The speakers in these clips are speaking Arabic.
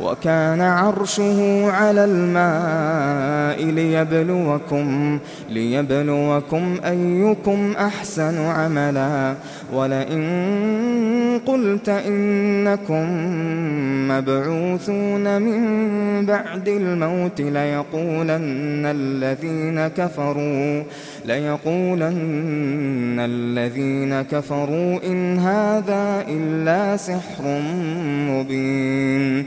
وكان عرشه على الماء ليبلوكم ليبلوكم أيكم أحسن عملا ولئن قلت إنكم مبعوثون من بعد الموت ليقولن الذين كفروا ليقولن الذين كفروا إن هذا إلا سحر مبين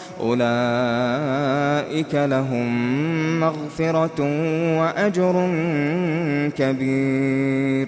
أولئك لهم مغفرة وأجر كبير.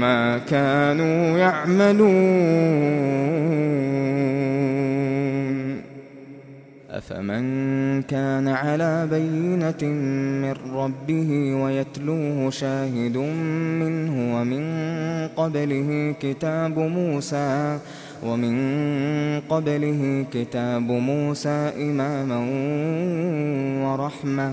ما كانوا يعملون. أفمن كان على بينة من ربه ويتلوه شاهد منه ومن قبله كتاب موسى ومن قبله كتاب موسى إماما ورحمة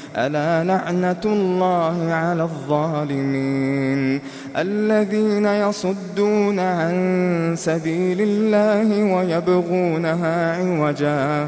ألا لعنة الله على الظالمين الذين يصدون عن سبيل الله ويبغونها عوجا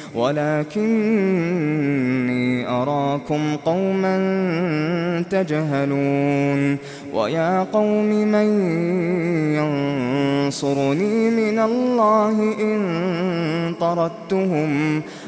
ولكني أراكم قوما تجهلون ويا قوم من ينصرني من الله إن طردتهم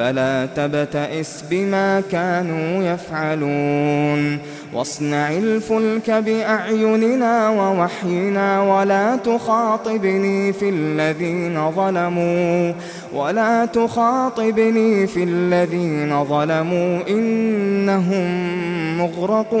فلا تبتئس بما كانوا يفعلون. واصنع الفلك بأعيننا ووحينا ولا تخاطبني في الذين ظلموا ولا تخاطبني في الذين ظلموا إنهم مغرقون.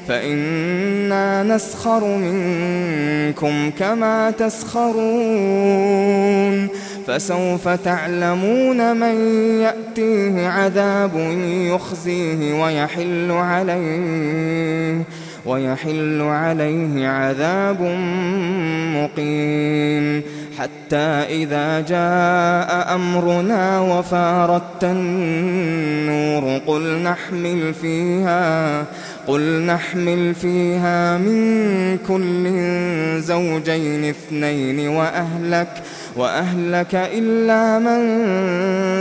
فإنا نسخر منكم كما تسخرون. فسوف تعلمون من يأتيه عذاب يخزيه ويحل عليه ويحل عليه عذاب مقيم. حتى إذا جاء أمرنا وفارت النور قل نحمل فيها قل نحمل فيها من كل زوجين اثنين وأهلك وأهلك إلا من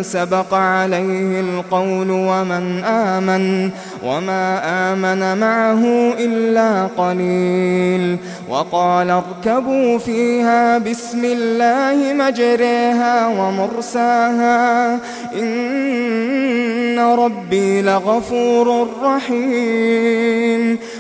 سبق عليه القول ومن آمن وما آمن معه إلا قليل. وقال اركبوا فيها بسم الله مجريها ومرساها إن ربي لغفور رحيم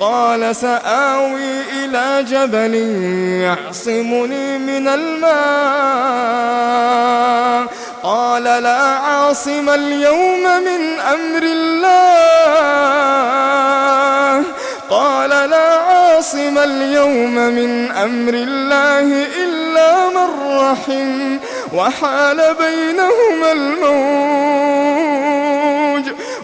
قال سآوي إلى جبل يعصمني من الماء. قال لا عاصم اليوم من أمر الله. قال لا عاصم اليوم من أمر الله إلا من رحم. وحال بينهما الموج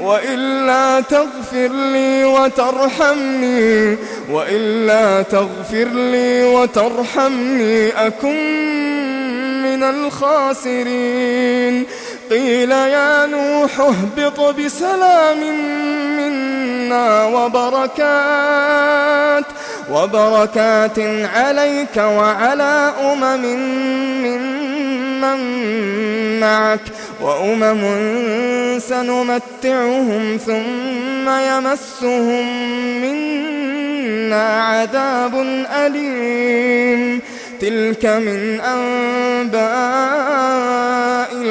وإلا تغفر لي وترحمني وإلا تغفر لي وترحمني أكن من الخاسرين. قيل يا نوح اهبط بسلام منا وبركات وبركات عليك وعلى أمم ممن معك وأمم سنمتعهم ثم يمسهم منا عذاب أليم. تلك من أنباء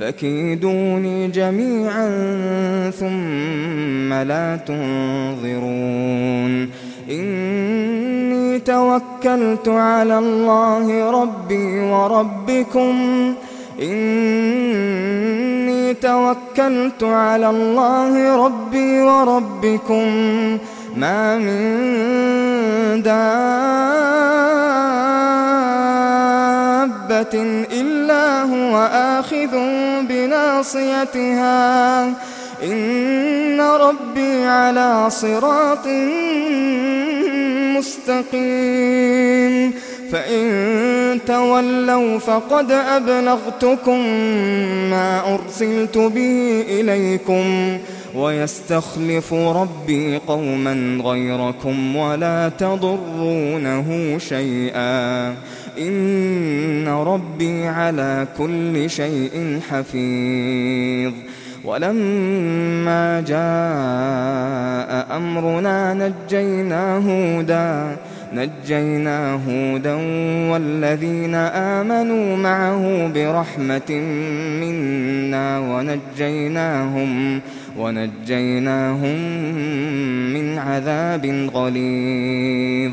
فكيدوني جميعا ثم لا تنظرون. إني توكلت على الله ربي وربكم. إني توكلت على الله ربي وربكم. ما من دابة دابة إلا هو آخذ بناصيتها. إن ربي على صراط مستقيم. فإن تولوا فقد أبلغتكم ما أرسلت به إليكم ويستخلف ربي قوما غيركم ولا تضرونه شيئا. إن ربي على كل شيء حفيظ ولما جاء أمرنا نجينا هودا نجينا هودا والذين آمنوا معه برحمة منا ونجيناهم ونجيناهم من عذاب غليظ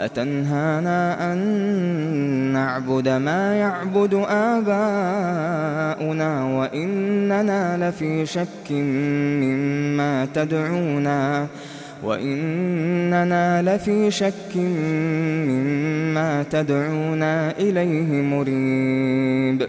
أتنهانا أن نعبد ما يعبد آباؤنا وإننا لفي شك مما تدعونا وإننا لفي شك مما تدعونا إليه مريب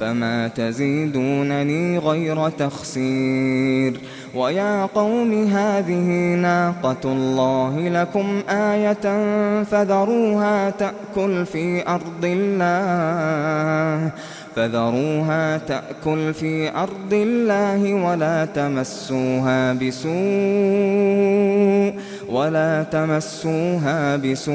فما تزيدونني غير تخسير ويا قوم هذه ناقة الله لكم آية فذروها تأكل في أرض الله فذروها تأكل في أرض الله ولا تمسوها بسوء ولا تمسوها بسوء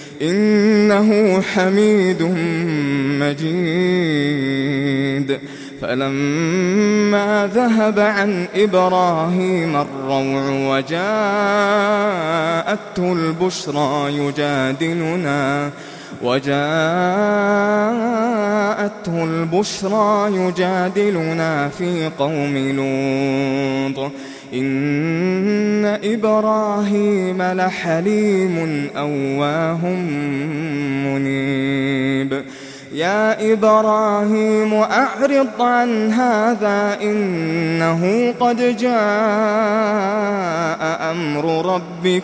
إنه حميد مجيد. فلما ذهب عن إبراهيم الروع وجاءته البشرى يجادلنا وجاءته البشرى يجادلنا في قوم لوط. إن إبراهيم لحليم أواه منيب. يا إبراهيم أعرض عن هذا إنه قد جاء أمر ربك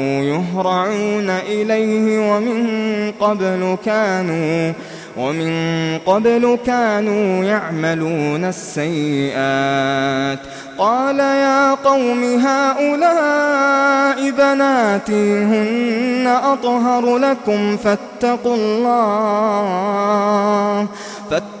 يهرعون إليه ومن قبل كانوا ومن قبل كانوا يعملون السيئات. قال يا قوم هؤلاء بناتي هن أطهر لكم فاتقوا الله فاتقوا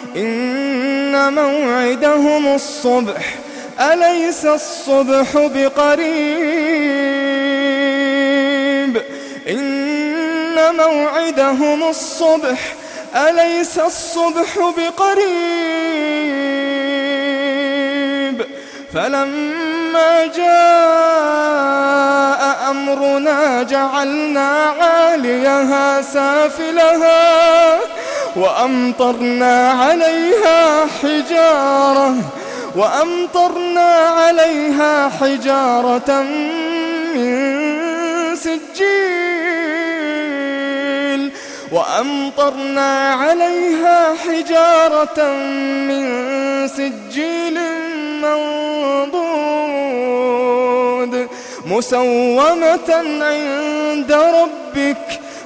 إن موعدهم الصبح أليس الصبح بقريب؟ إن موعدهم الصبح أليس الصبح بقريب؟ فلما جاء أمرنا جعلنا عاليها سافلها وأمطرنا عليها حجارة وأمطرنا عليها حجارة من سجيل وأمطرنا عليها حجارة من سجيل منضود مسومة عند ربك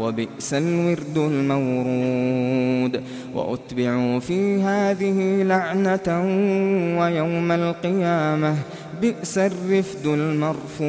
وبئس الورد المورود. وأتبعوا في هذه لعنة ويوم القيامة بئس الرفد المرفود.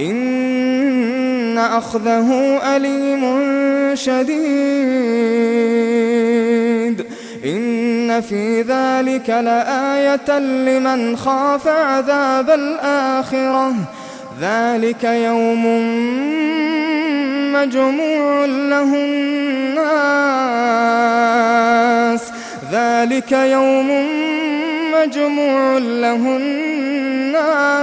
إن أخذه أليم شديد. إن في ذلك لآية لمن خاف عذاب الآخرة. ذلك يوم مجموع له الناس. ذلك يوم مجموع له الناس.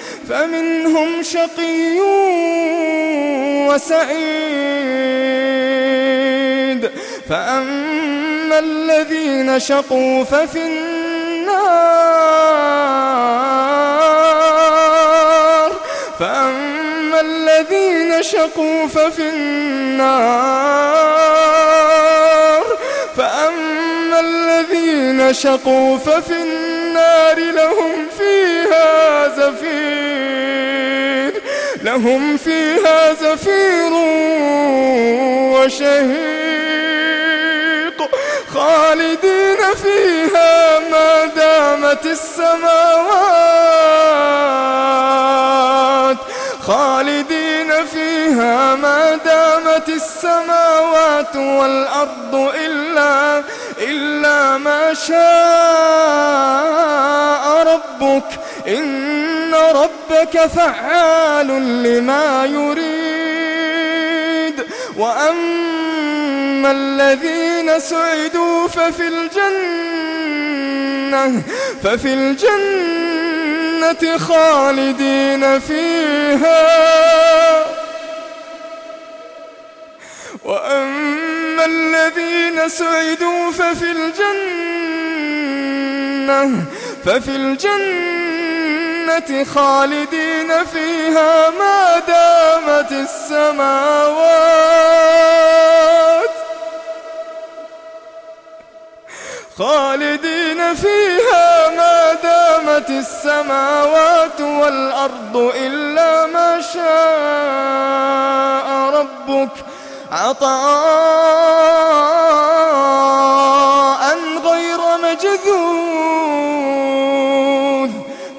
فمنهم شقي وسعيد. فأما الذين شقوا ففي النار. فأما الذين شقوا ففي النار. فأما الذين شقوا ففي النار لهم فيها زفير لهم فيها زفير وشهيق. خالدين فيها ما دامت السماوات. خالدين فيها ما دامت السماوات والأرض إلا إلا ما شاء ربك. إن ربك فعال لما يريد. وأما الذين سعدوا ففي الجنة ففي الجنة خالدين فيها. وأما الذين سعدوا ففي الجنة ففي الجنة خالدين فيها ما دامت السماوات. خالدين فيها ما دامت السماوات والأرض إلا ما شاء ربك. عطاء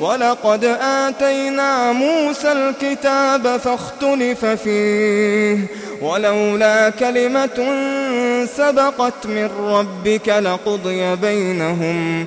ولقد آتينا موسى الكتاب فاختلف فيه ولولا كلمة سبقت من ربك لقضي بينهم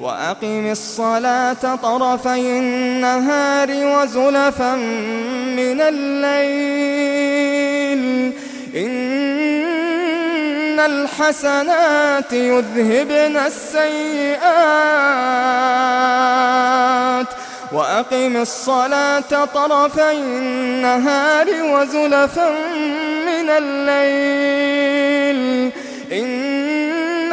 وأقم الصلاة طرفي النهار وزلفا من الليل. إن الحسنات يذهبن السيئات. وأقم الصلاة طرفي النهار وزلفا من الليل. إن